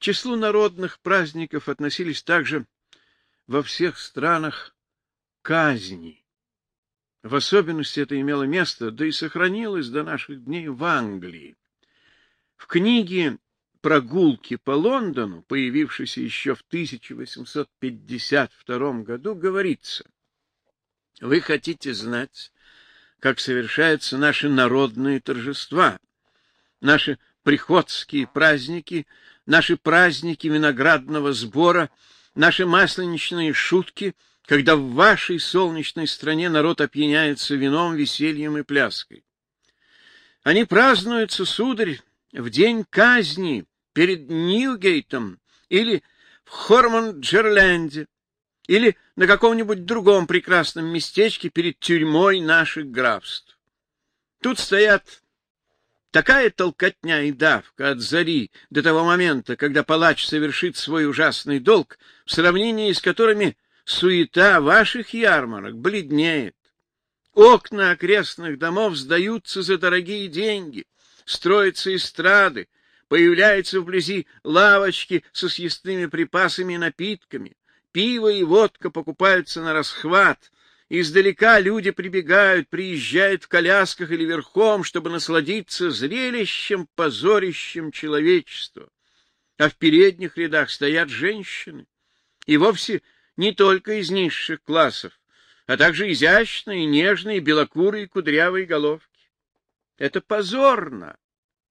Числу народных праздников относились также во всех странах казни. В особенности это имело место, да и сохранилось до наших дней в Англии. В книге «Прогулки по Лондону», появившейся еще в 1852 году, говорится, «Вы хотите знать, как совершаются наши народные торжества, наши приходские праздники, наши праздники виноградного сбора, наши масленичные шутки, когда в вашей солнечной стране народ опьяняется вином, весельем и пляской. Они празднуются, сударь, в день казни перед Ньюгейтом или в Хормон-Джерленде, или на каком-нибудь другом прекрасном местечке перед тюрьмой наших графств. Тут стоят такая толкотня и давка от зари до того момента, когда палач совершит свой ужасный долг, в сравнении с которыми суета ваших ярмарок бледнеет. Окна окрестных домов сдаются за дорогие деньги, строятся эстрады, появляются вблизи лавочки со съестными припасами и напитками. Пиво и водка покупаются на расхват. Издалека люди прибегают, приезжают в колясках или верхом, чтобы насладиться зрелищем, позорищем человечества. А в передних рядах стоят женщины. И вовсе не только из низших классов, а также изящные, нежные, белокурые, кудрявые головки. Это позорно,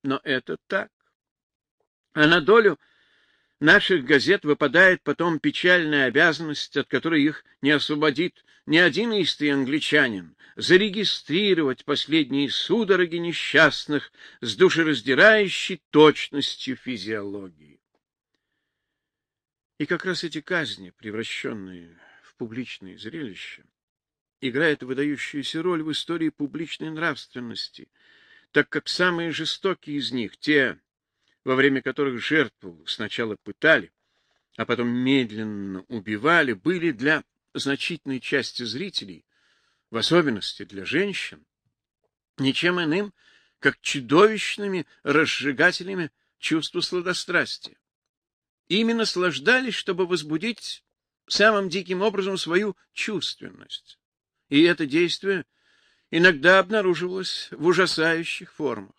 но это так. А на долю наших газет выпадает потом печальная обязанность, от которой их не освободит ни один истый англичанин, зарегистрировать последние судороги несчастных с душераздирающей точностью физиологии. И как раз эти казни, превращенные в публичные зрелища, играют выдающуюся роль в истории публичной нравственности, так как самые жестокие из них, те, во время которых жертву сначала пытали, а потом медленно убивали, были для значительной части зрителей, в особенности для женщин, ничем иным, как чудовищными разжигателями чувства сладострастия. Именно наслаждались, чтобы возбудить самым диким образом свою чувственность. И это действие иногда обнаруживалось в ужасающих формах.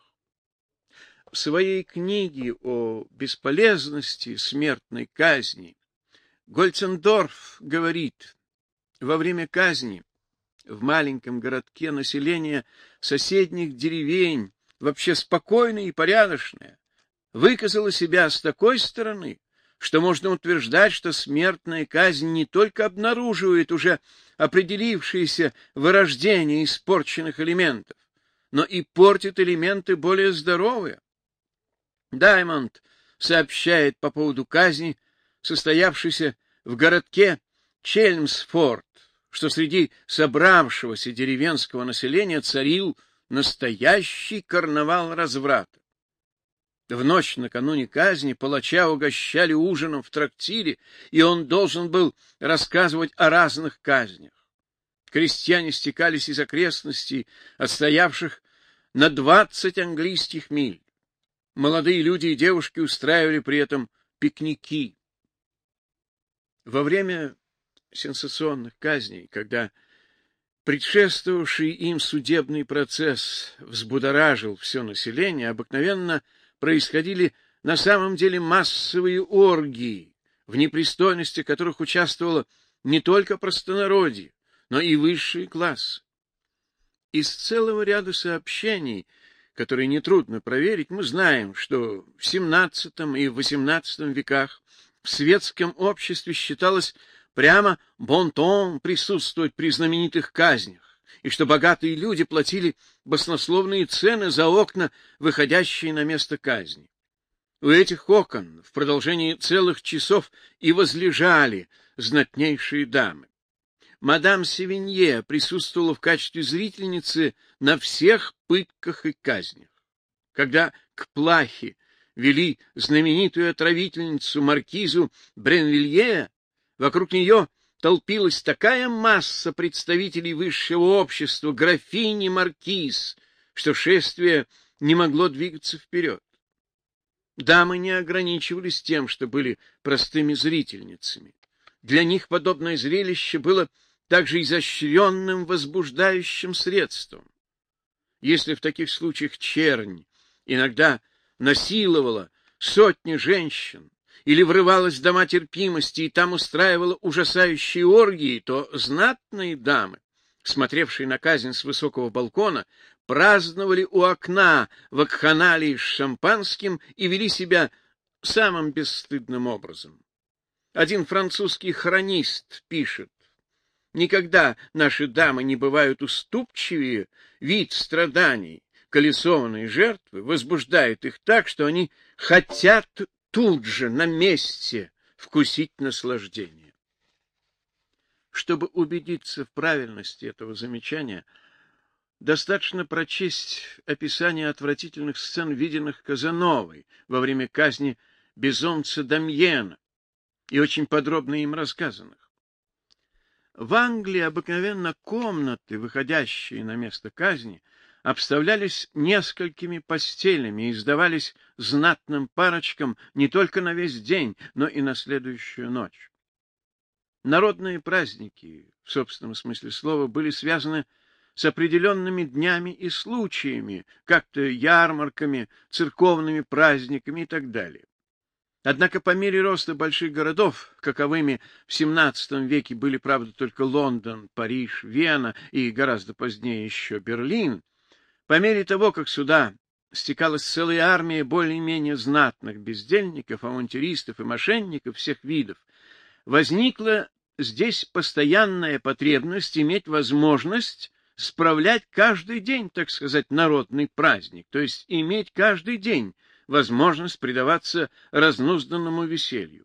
В своей книге о бесполезности смертной казни Гольцендорф говорит, во время казни в маленьком городке население соседних деревень, вообще спокойное и порядочное, выказало себя с такой стороны, что можно утверждать, что смертная казнь не только обнаруживает уже определившиеся вырождение испорченных элементов, но и портит элементы более здоровые. Даймонд сообщает по поводу казни, состоявшейся в городке Чельмсфорд, что среди собравшегося деревенского населения царил настоящий карнавал разврата. В ночь накануне казни палача угощали ужином в трактире, и он должен был рассказывать о разных казнях. Крестьяне стекались из окрестностей, отстоявших на двадцать английских миль. Молодые люди и девушки устраивали при этом пикники. Во время сенсационных казней, когда предшествовавший им судебный процесс взбудоражил все население, обыкновенно происходили на самом деле массовые оргии, в непристойности которых участвовало не только простонародье, но и высший класс. Из целого ряда сообщений — которые нетрудно проверить, мы знаем, что в XVII и XVIII веках в светском обществе считалось прямо бонтон присутствовать при знаменитых казнях, и что богатые люди платили баснословные цены за окна, выходящие на место казни. У этих окон в продолжении целых часов и возлежали знатнейшие дамы мадам Севинье присутствовала в качестве зрительницы на всех пытках и казнях. Когда к плахе вели знаменитую отравительницу маркизу Бренвилье, вокруг нее толпилась такая масса представителей высшего общества, графини маркиз, что шествие не могло двигаться вперед. Дамы не ограничивались тем, что были простыми зрительницами. Для них подобное зрелище было также изощренным возбуждающим средством. Если в таких случаях чернь иногда насиловала сотни женщин или врывалась в дома терпимости и там устраивала ужасающие оргии, то знатные дамы, смотревшие на казнь с высокого балкона, праздновали у окна в акханалии с шампанским и вели себя самым бесстыдным образом. Один французский хронист пишет, «Никогда наши дамы не бывают уступчивее, вид страданий, колесованной жертвы возбуждает их так, что они хотят тут же, на месте, вкусить наслаждение». Чтобы убедиться в правильности этого замечания, Достаточно прочесть описание отвратительных сцен, виденных Казановой во время казни безумца Дамьена, и очень подробно им рассказанных. В Англии обыкновенно комнаты, выходящие на место казни, обставлялись несколькими постелями и сдавались знатным парочкам не только на весь день, но и на следующую ночь. Народные праздники, в собственном смысле слова, были связаны с определенными днями и случаями, как-то ярмарками, церковными праздниками и так далее. Однако по мере роста больших городов, каковыми в XVII веке были, правда, только Лондон, Париж, Вена и гораздо позднее еще Берлин, по мере того, как сюда стекалась целая армия более-менее знатных бездельников, авантюристов и мошенников всех видов, возникла здесь постоянная потребность иметь возможность справлять каждый день, так сказать, народный праздник, то есть иметь каждый день возможность предаваться разнузданному веселью.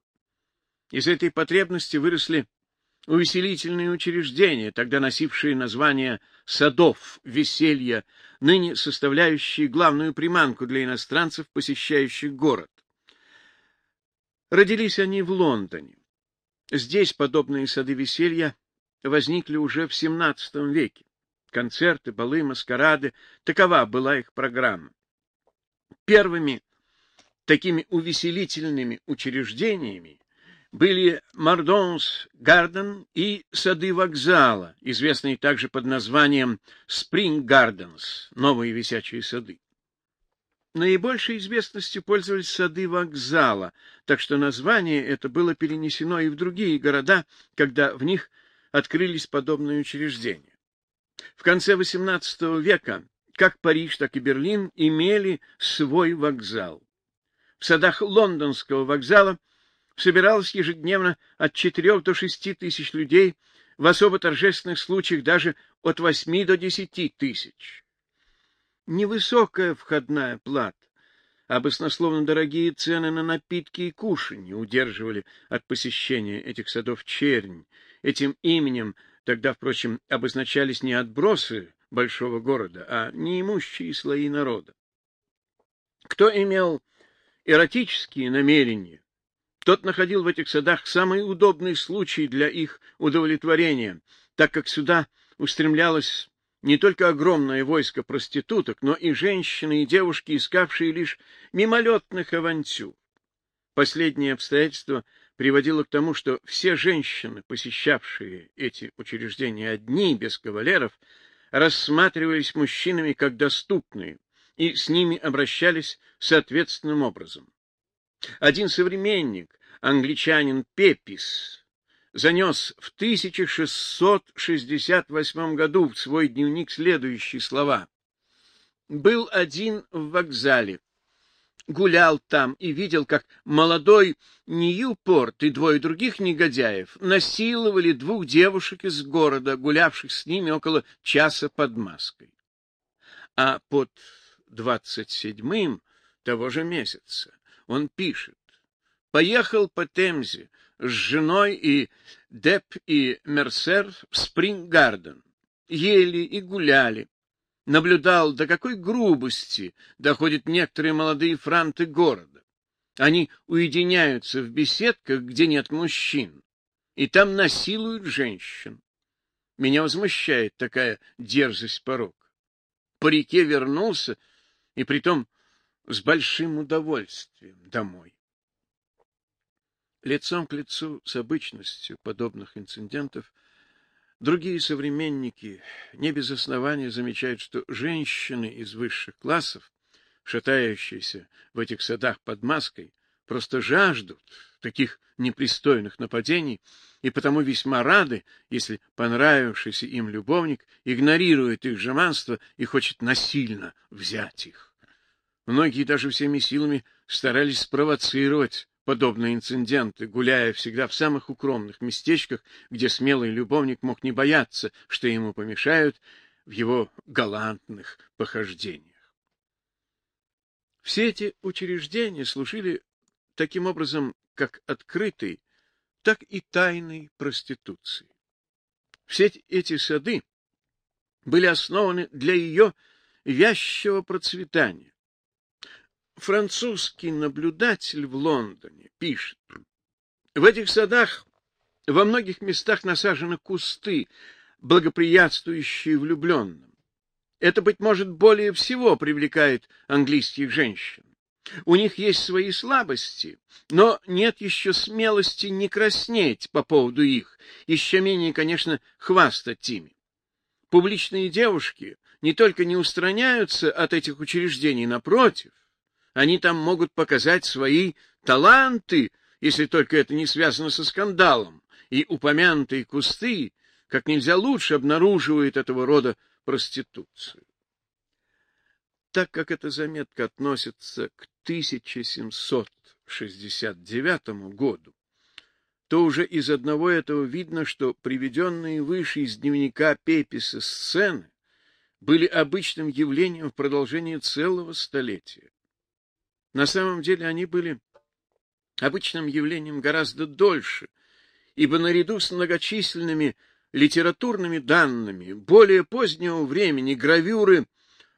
Из этой потребности выросли увеселительные учреждения, тогда носившие название «садов веселья», ныне составляющие главную приманку для иностранцев, посещающих город. Родились они в Лондоне. Здесь подобные сады веселья возникли уже в XVII веке концерты, балы, маскарады. Такова была их программа. Первыми такими увеселительными учреждениями были Мардонс Гарден и сады вокзала, известные также под названием Спринг Гарденс, новые висячие сады. Наибольшей известностью пользовались сады вокзала, так что название это было перенесено и в другие города, когда в них открылись подобные учреждения. В конце XVIII века как Париж, так и Берлин имели свой вокзал. В садах лондонского вокзала собиралось ежедневно от 4 до 6 тысяч людей, в особо торжественных случаях даже от 8 до 10 тысяч. Невысокая входная плата, а баснословно дорогие цены на напитки и кушанье удерживали от посещения этих садов чернь. Этим именем Тогда, впрочем, обозначались не отбросы большого города, а неимущие слои народа. Кто имел эротические намерения, тот находил в этих садах самый удобный случай для их удовлетворения, так как сюда устремлялось не только огромное войско проституток, но и женщины и девушки, искавшие лишь мимолетных авантюр. Последнее обстоятельство приводило к тому, что все женщины, посещавшие эти учреждения одни, без кавалеров, рассматривались мужчинами как доступные, и с ними обращались соответственным образом. Один современник, англичанин Пепис, занес в 1668 году в свой дневник следующие слова. «Был один в вокзале, гулял там и видел, как молодой Ньюпорт и двое других негодяев насиловали двух девушек из города, гулявших с ними около часа под маской. А под двадцать седьмым того же месяца он пишет «Поехал по Темзе с женой и Деп и Мерсер в Спринг-Гарден. Ели и гуляли, наблюдал, до какой грубости доходят некоторые молодые франты города. Они уединяются в беседках, где нет мужчин, и там насилуют женщин. Меня возмущает такая дерзость порог. По реке вернулся, и притом с большим удовольствием домой. Лицом к лицу с обычностью подобных инцидентов другие современники не без основания замечают, что женщины из высших классов, шатающиеся в этих садах под маской, просто жаждут таких непристойных нападений и потому весьма рады, если понравившийся им любовник игнорирует их жеманство и хочет насильно взять их. Многие даже всеми силами старались спровоцировать подобные инциденты, гуляя всегда в самых укромных местечках, где смелый любовник мог не бояться, что ему помешают в его галантных похождениях. Все эти учреждения служили таким образом как открытой, так и тайной проституции. Все эти сады были основаны для ее вязчего процветания. Французский наблюдатель в Лондоне пишет, в этих садах во многих местах насажены кусты, благоприятствующие влюбленным. Это, быть может, более всего привлекает английских женщин. У них есть свои слабости, но нет еще смелости не краснеть по поводу их, еще менее, конечно, хвастать ими. Публичные девушки не только не устраняются от этих учреждений, напротив, они там могут показать свои таланты, если только это не связано со скандалом, и упомянутые кусты как нельзя лучше обнаруживают этого рода проституцию. Так как эта заметка относится к 1769 году, то уже из одного этого видно, что приведенные выше из дневника Пеписа сцены были обычным явлением в продолжении целого столетия. На самом деле они были обычным явлением гораздо дольше, ибо наряду с многочисленными литературными данными более позднего времени гравюры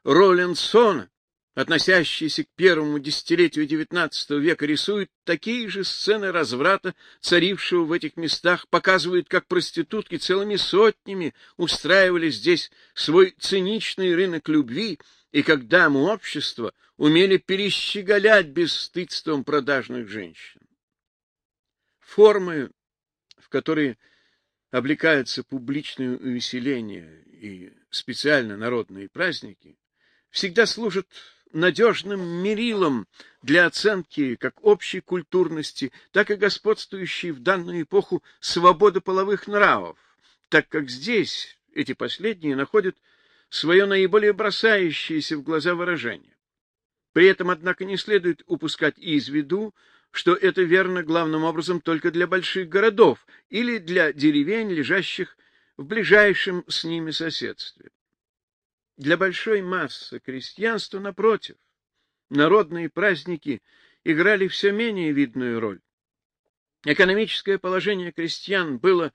Роллинсона, относящиеся к первому десятилетию XIX века, рисуют такие же сцены разврата, царившего в этих местах, показывают, как проститутки целыми сотнями устраивали здесь свой циничный рынок любви, и как дамы общества умели перещеголять бесстыдством продажных женщин. Формы, в которые облекаются публичные увеселения и специально народные праздники, всегда служат надежным мерилом для оценки как общей культурности, так и господствующей в данную эпоху свободы половых нравов, так как здесь эти последние находят свое наиболее бросающееся в глаза выражение. При этом, однако, не следует упускать из виду, что это верно главным образом только для больших городов или для деревень, лежащих в ближайшем с ними соседстве. Для большой массы крестьянства, напротив, народные праздники играли все менее видную роль. Экономическое положение крестьян было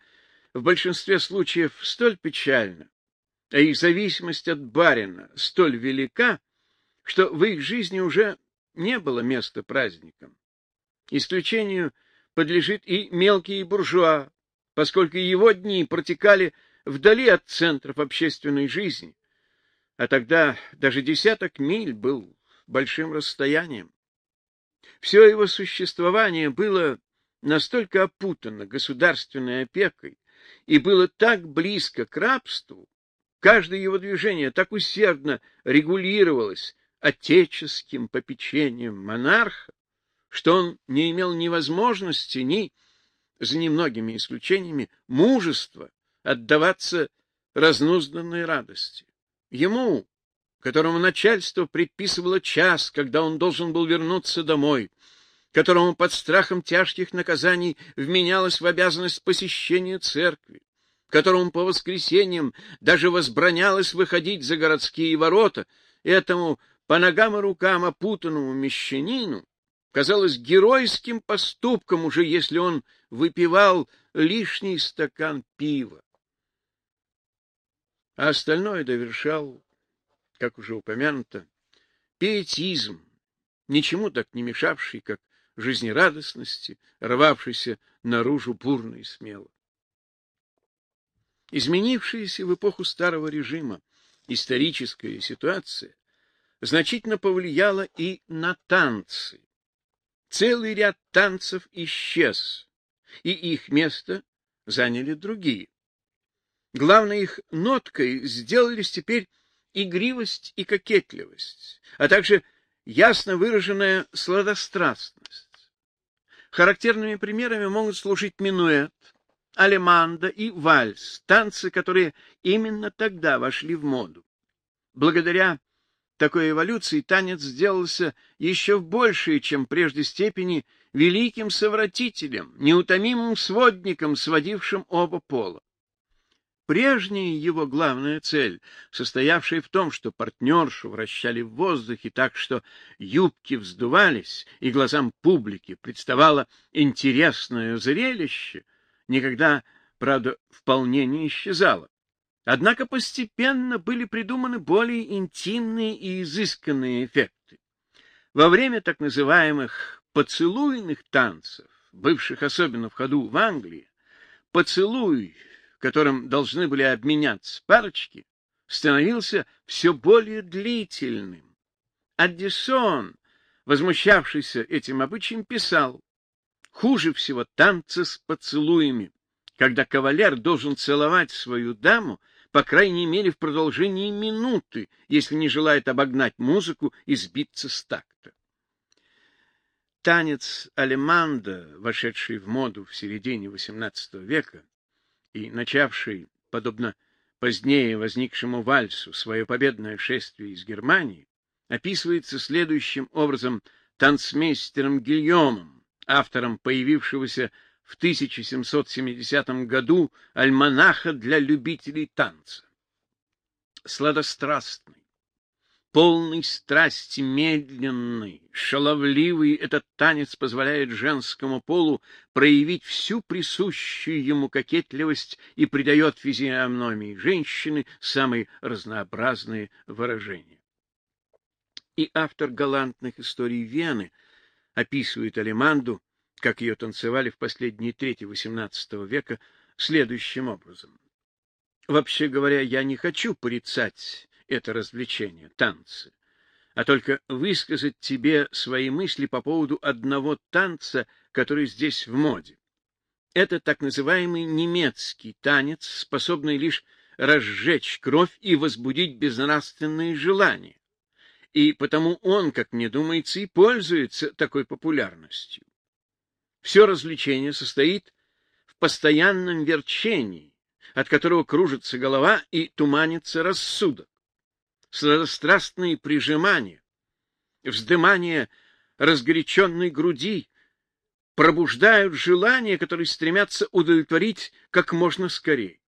в большинстве случаев столь печально, а их зависимость от барина столь велика, что в их жизни уже не было места праздникам. Исключению подлежит и мелкий буржуа, поскольку его дни протекали вдали от центров общественной жизни, а тогда даже десяток миль был большим расстоянием. Все его существование было настолько опутано государственной опекой и было так близко к рабству, каждое его движение так усердно регулировалось отеческим попечением монарха, что он не имел ни возможности, ни, за немногими исключениями, мужества отдаваться разнузданной радости. Ему, которому начальство предписывало час, когда он должен был вернуться домой, которому под страхом тяжких наказаний вменялось в обязанность посещения церкви, которому по воскресеньям даже возбранялось выходить за городские ворота, этому по ногам и рукам опутанному мещанину казалось геройским поступком, уже если он выпивал лишний стакан пива а остальное довершал, как уже упомянуто, пиетизм, ничему так не мешавший, как жизнерадостности, рвавшийся наружу бурно и смело. Изменившаяся в эпоху старого режима историческая ситуация значительно повлияло и на танцы. Целый ряд танцев исчез, и их место заняли другие. Главной их ноткой сделались теперь игривость и кокетливость, а также ясно выраженная сладострастность. Характерными примерами могут служить минуэт, алеманда и вальс, танцы, которые именно тогда вошли в моду. Благодаря такой эволюции танец сделался еще в большей, чем прежде степени, великим совратителем, неутомимым сводником, сводившим оба пола. Прежняя его главная цель, состоявшая в том, что партнершу вращали в воздухе так, что юбки вздувались, и глазам публики представало интересное зрелище, никогда, правда, вполне не исчезало. Однако постепенно были придуманы более интимные и изысканные эффекты. Во время так называемых поцелуйных танцев, бывших особенно в ходу в Англии, поцелуй которым должны были обменяться парочки, становился все более длительным. Аддисон, возмущавшийся этим обычаем, писал, «Хуже всего танцы с поцелуями, когда кавалер должен целовать свою даму, по крайней мере, в продолжении минуты, если не желает обогнать музыку и сбиться с такта. Танец алеманда, вошедший в моду в середине XVIII века, и начавший, подобно позднее возникшему вальсу, свое победное шествие из Германии, описывается следующим образом танцмейстером Гильомом, автором появившегося в 1770 году альманаха для любителей танца. Сладострастный, полный страсти, медленный, шаловливый этот танец позволяет женскому полу проявить всю присущую ему кокетливость и придает физиономии женщины самые разнообразные выражения. И автор галантных историй Вены описывает Алиманду, как ее танцевали в последние трети XVIII века, следующим образом. Вообще говоря, я не хочу порицать это развлечение, танцы, а только высказать тебе свои мысли по поводу одного танца, который здесь в моде. Это так называемый немецкий танец, способный лишь разжечь кровь и возбудить безнравственные желания. И потому он, как мне думается, и пользуется такой популярностью. Все развлечение состоит в постоянном верчении, от которого кружится голова и туманится рассудок сладострастные прижимания, вздымание разгоряченной груди пробуждают желания, которые стремятся удовлетворить как можно скорее.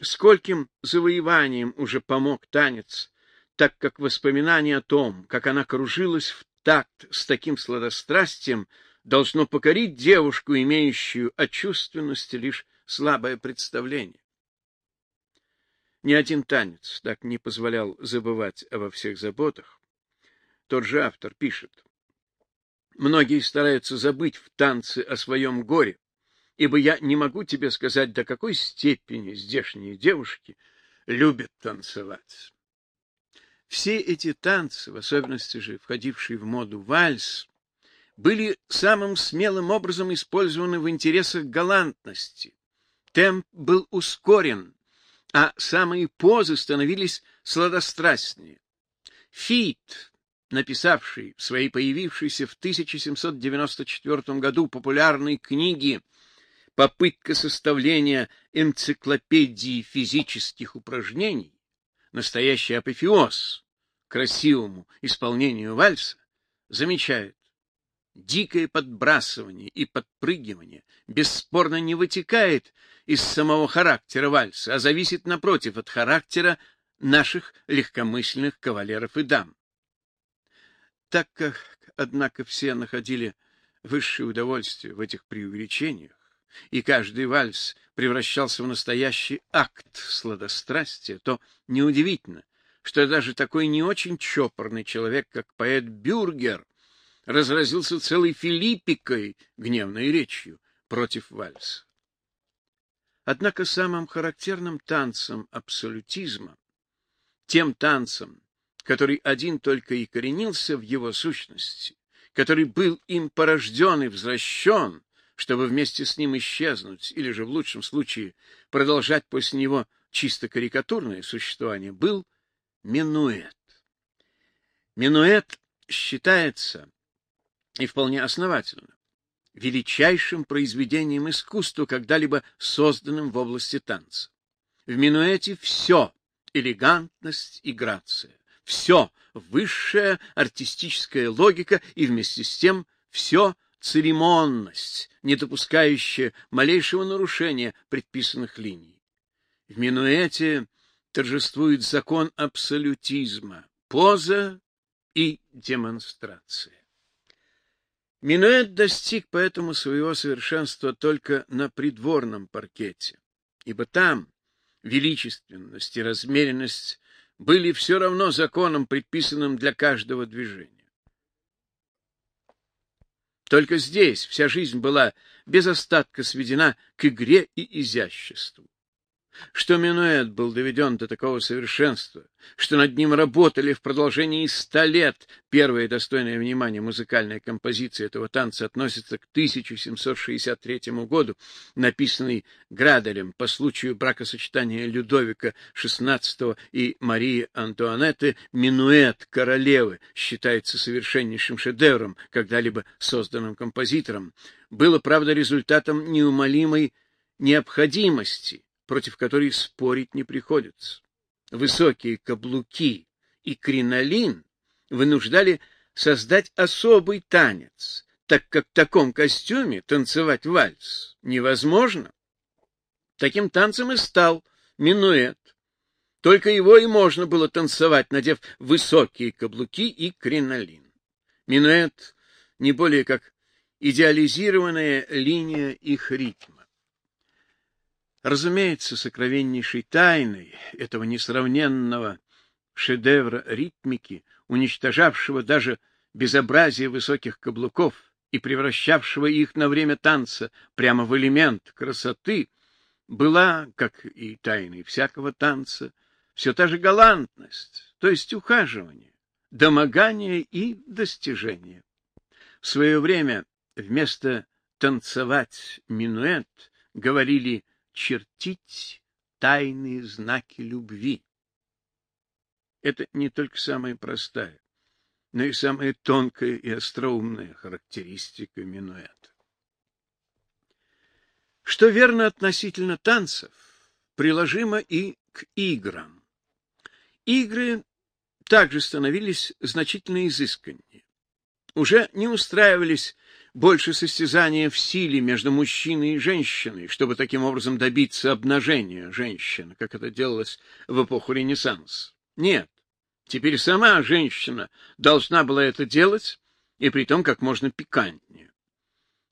Скольким завоеванием уже помог танец, так как воспоминание о том, как она кружилась в такт с таким сладострастием, должно покорить девушку, имеющую о чувственности лишь слабое представление. Ни один танец так не позволял забывать обо всех заботах. Тот же автор пишет. Многие стараются забыть в танце о своем горе, ибо я не могу тебе сказать, до какой степени здешние девушки любят танцевать. Все эти танцы, в особенности же входившие в моду вальс, были самым смелым образом использованы в интересах галантности. Темп был ускорен, а самые позы становились сладострастнее. Фит, написавший в своей появившейся в 1794 году популярной книге «Попытка составления энциклопедии физических упражнений», настоящий апофеоз красивому исполнению вальса, замечает, дикое подбрасывание и подпрыгивание бесспорно не вытекает из самого характера вальса, а зависит, напротив, от характера наших легкомысленных кавалеров и дам. Так как, однако, все находили высшее удовольствие в этих преувеличениях, и каждый вальс превращался в настоящий акт сладострастия, то неудивительно, что даже такой не очень чопорный человек, как поэт Бюргер, разразился целой филиппикой гневной речью против вальса. Однако самым характерным танцем абсолютизма, тем танцем, который один только и коренился в его сущности, который был им порожден и возвращен, чтобы вместе с ним исчезнуть, или же в лучшем случае продолжать после него чисто карикатурное существование, был минуэт. Минуэт считается, и вполне основательно, величайшим произведением искусства, когда-либо созданным в области танца. В минуэте все — элегантность и грация, все — высшая артистическая логика и вместе с тем все — церемонность, не допускающая малейшего нарушения предписанных линий. В минуэте торжествует закон абсолютизма, поза и демонстрация. Минуэт достиг поэтому своего совершенства только на придворном паркете, ибо там величественность и размеренность были все равно законом, предписанным для каждого движения. Только здесь вся жизнь была без остатка сведена к игре и изяществу что минуэт был доведен до такого совершенства, что над ним работали в продолжении ста лет. Первая достойная внимания музыкальная композиция этого танца относится к 1763 году, написанной Граделем по случаю бракосочетания Людовика XVI и Марии Антуанетты. Минуэт королевы считается совершеннейшим шедевром, когда-либо созданным композитором. Было, правда, результатом неумолимой необходимости против которой спорить не приходится. Высокие каблуки и кринолин вынуждали создать особый танец, так как в таком костюме танцевать вальс невозможно. Таким танцем и стал минуэт. Только его и можно было танцевать, надев высокие каблуки и кринолин. Минуэт не более как идеализированная линия их ритма. Разумеется, сокровеннейшей тайной этого несравненного шедевра ритмики, уничтожавшего даже безобразие высоких каблуков и превращавшего их на время танца прямо в элемент красоты, была, как и тайной всякого танца, все та же галантность, то есть ухаживание, домогание и достижение. В свое время вместо «танцевать минуэт» говорили чертить тайные знаки любви. Это не только самая простая, но и самая тонкая и остроумная характеристика минуэта. Что верно относительно танцев, приложимо и к играм. Игры также становились значительно изысканнее. Уже не устраивались больше состязания в силе между мужчиной и женщиной, чтобы таким образом добиться обнажения женщины, как это делалось в эпоху Ренессанса. Нет, теперь сама женщина должна была это делать, и при том как можно пикантнее.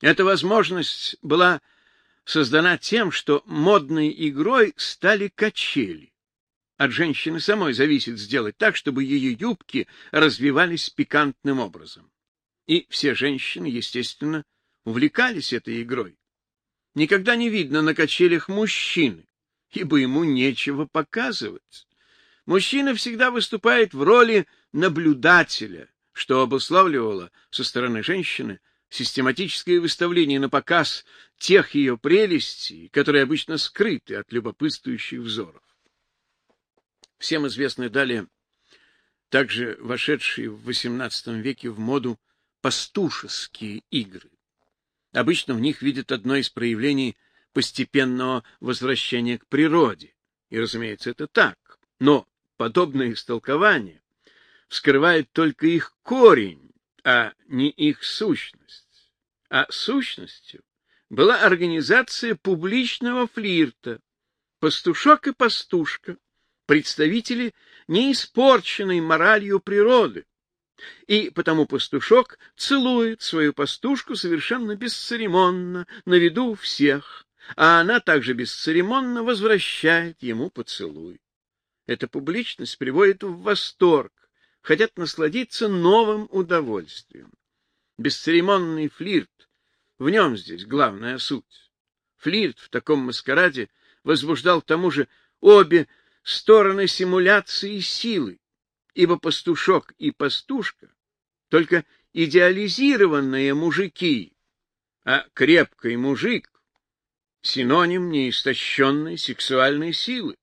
Эта возможность была создана тем, что модной игрой стали качели. От женщины самой зависит сделать так, чтобы ее юбки развивались пикантным образом. И все женщины, естественно, увлекались этой игрой. Никогда не видно на качелях мужчины, ибо ему нечего показывать. Мужчина всегда выступает в роли наблюдателя, что обуславливало со стороны женщины систематическое выставление на показ тех ее прелестей, которые обычно скрыты от любопытствующих взоров. Всем известны далее также вошедшие в XVIII веке в моду пастушеские игры. Обычно в них видят одно из проявлений постепенного возвращения к природе. И, разумеется, это так. Но подобное истолкование вскрывает только их корень, а не их сущность. А сущностью была организация публичного флирта, пастушок и пастушка, представители неиспорченной моралью природы, и потому пастушок целует свою пастушку совершенно бесцеремонно, на виду всех, а она также бесцеремонно возвращает ему поцелуй. Эта публичность приводит в восторг, хотят насладиться новым удовольствием. Бесцеремонный флирт, в нем здесь главная суть. Флирт в таком маскараде возбуждал к тому же обе стороны симуляции силы, ибо пастушок и пастушка — только идеализированные мужики, а крепкий мужик — синоним неистощенной сексуальной силы.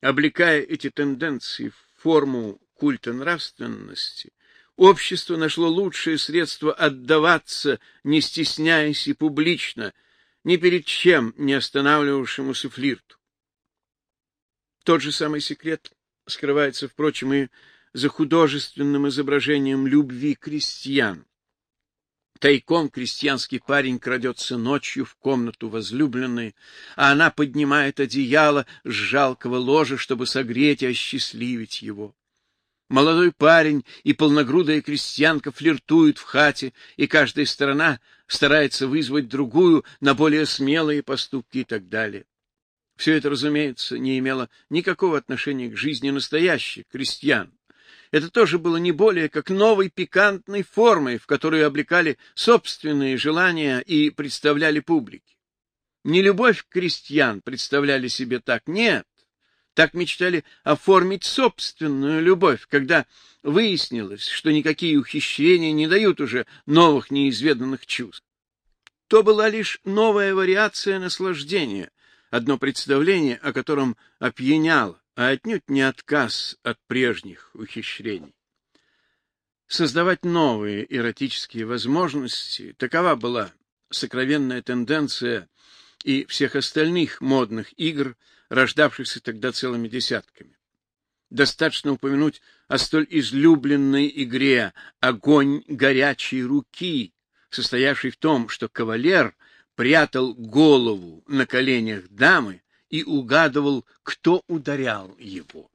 Облекая эти тенденции в форму культа нравственности, общество нашло лучшее средство отдаваться, не стесняясь и публично, ни перед чем не останавливавшемуся флирту. Тот же самый секрет скрывается, впрочем, и за художественным изображением любви крестьян. Тайком крестьянский парень крадется ночью в комнату возлюбленной, а она поднимает одеяло с жалкого ложа, чтобы согреть и осчастливить его. Молодой парень и полногрудая крестьянка флиртуют в хате, и каждая сторона старается вызвать другую на более смелые поступки и так далее. Все это, разумеется, не имело никакого отношения к жизни настоящих крестьян. Это тоже было не более как новой пикантной формой, в которую облекали собственные желания и представляли публике. Не любовь крестьян представляли себе так, нет. Так мечтали оформить собственную любовь, когда выяснилось, что никакие ухищрения не дают уже новых неизведанных чувств. То была лишь новая вариация наслаждения, одно представление, о котором опьяняло, а отнюдь не отказ от прежних ухищрений. Создавать новые эротические возможности — такова была сокровенная тенденция и всех остальных модных игр, рождавшихся тогда целыми десятками. Достаточно упомянуть о столь излюбленной игре «Огонь горячей руки», состоявшей в том, что кавалер прятал голову на коленях дамы и угадывал, кто ударял его.